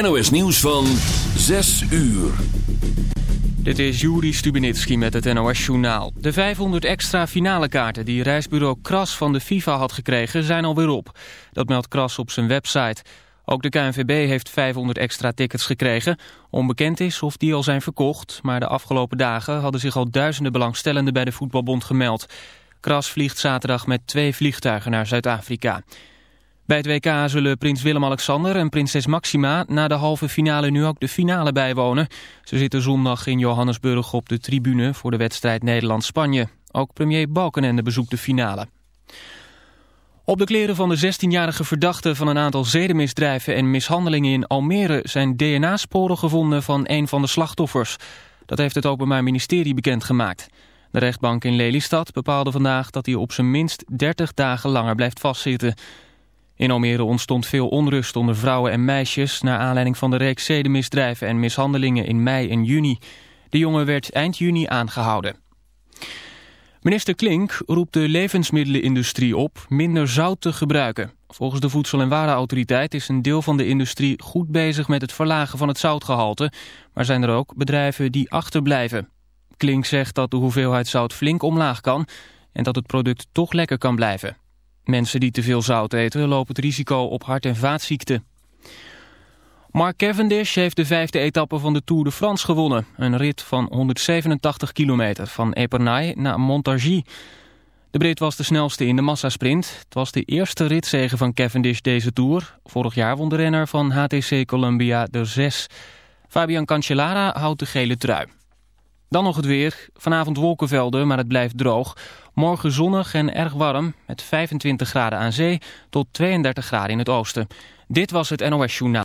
NOS nieuws van 6 uur. Dit is Juri Stubenitski met het NOS-journaal. De 500 extra finale kaarten die reisbureau Kras van de FIFA had gekregen zijn alweer op. Dat meldt Kras op zijn website. Ook de KNVB heeft 500 extra tickets gekregen. Onbekend is of die al zijn verkocht, maar de afgelopen dagen hadden zich al duizenden belangstellenden bij de voetbalbond gemeld. Kras vliegt zaterdag met twee vliegtuigen naar Zuid-Afrika. Bij het WK zullen prins Willem-Alexander en prinses Maxima na de halve finale nu ook de finale bijwonen. Ze zitten zondag in Johannesburg op de tribune voor de wedstrijd Nederland-Spanje. Ook premier Balkenende bezoekt de finale. Op de kleren van de 16-jarige verdachte van een aantal zedenmisdrijven en mishandelingen in Almere zijn DNA-sporen gevonden van een van de slachtoffers. Dat heeft het Openbaar Ministerie bekendgemaakt. De rechtbank in Lelystad bepaalde vandaag dat hij op zijn minst 30 dagen langer blijft vastzitten. In Almere ontstond veel onrust onder vrouwen en meisjes... naar aanleiding van de reeks zedenmisdrijven en mishandelingen in mei en juni. De jongen werd eind juni aangehouden. Minister Klink roept de levensmiddelenindustrie op minder zout te gebruiken. Volgens de Voedsel- en Warenautoriteit is een deel van de industrie goed bezig met het verlagen van het zoutgehalte. Maar zijn er ook bedrijven die achterblijven. Klink zegt dat de hoeveelheid zout flink omlaag kan en dat het product toch lekker kan blijven. Mensen die te veel zout eten lopen het risico op hart- en vaatziekten. Mark Cavendish heeft de vijfde etappe van de Tour de France gewonnen. Een rit van 187 kilometer van Epernay naar Montargis. De Brit was de snelste in de massasprint. Het was de eerste ritzege van Cavendish deze Tour. Vorig jaar won de renner van HTC Columbia de 6. Fabian Cancellara houdt de gele trui. Dan nog het weer. Vanavond wolkenvelden, maar het blijft droog. Morgen zonnig en erg warm, met 25 graden aan zee tot 32 graden in het oosten. Dit was het NOS Journaal.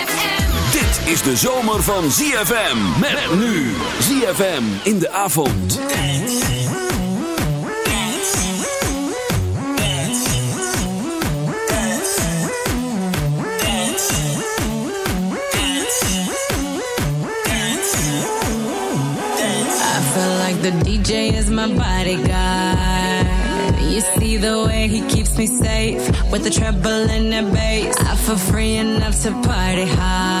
Is de zomer van ZFM. Met nu. ZFM in de avond. The DJ is my bodyguard. You see the way he keeps me safe with the treble and the bass. I feel free enough to party hard.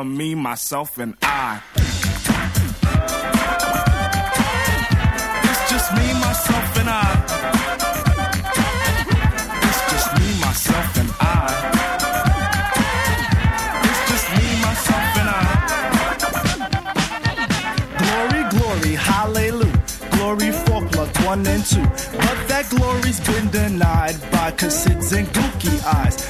from me, myself, and I. It's just me, myself, and I. It's just me, myself, and I. It's just me, myself, and I. Glory, glory, hallelujah. Glory for plug one and two. But that glory's been denied by cassids and gookie eyes.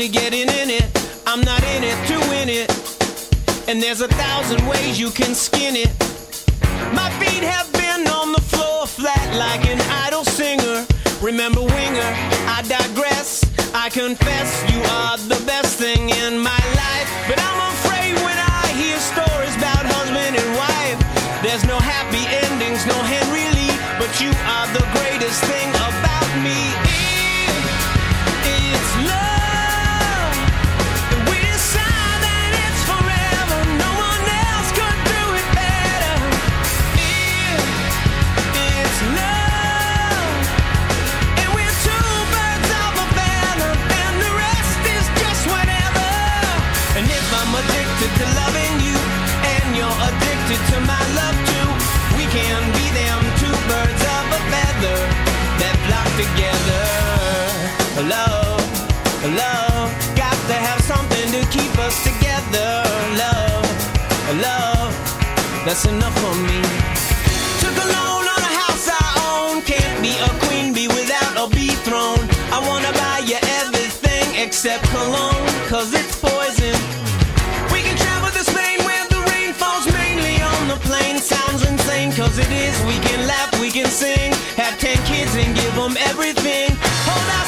in it. I'm not in it to win it. And there's a thousand ways you can skin it. My feet have been on the floor flat like an idle singer. Remember Winger, I digress. I confess you are the best thing in my life. But I'm afraid that's enough for me. Took a loan on a house I own. Can't be a queen bee without a bee throne. I wanna buy you everything except cologne, cause it's poison. We can travel to Spain where the rain falls mainly on the plain. Sounds insane, cause it is. We can laugh, we can sing. Have ten kids and give them everything. Hold our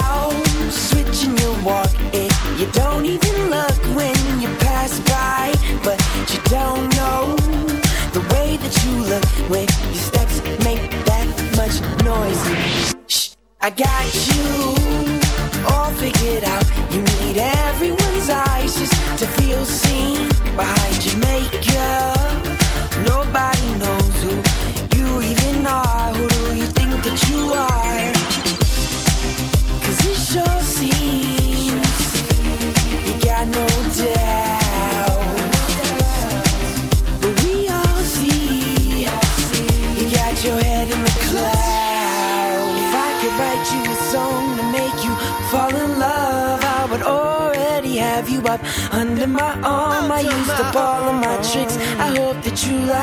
I got you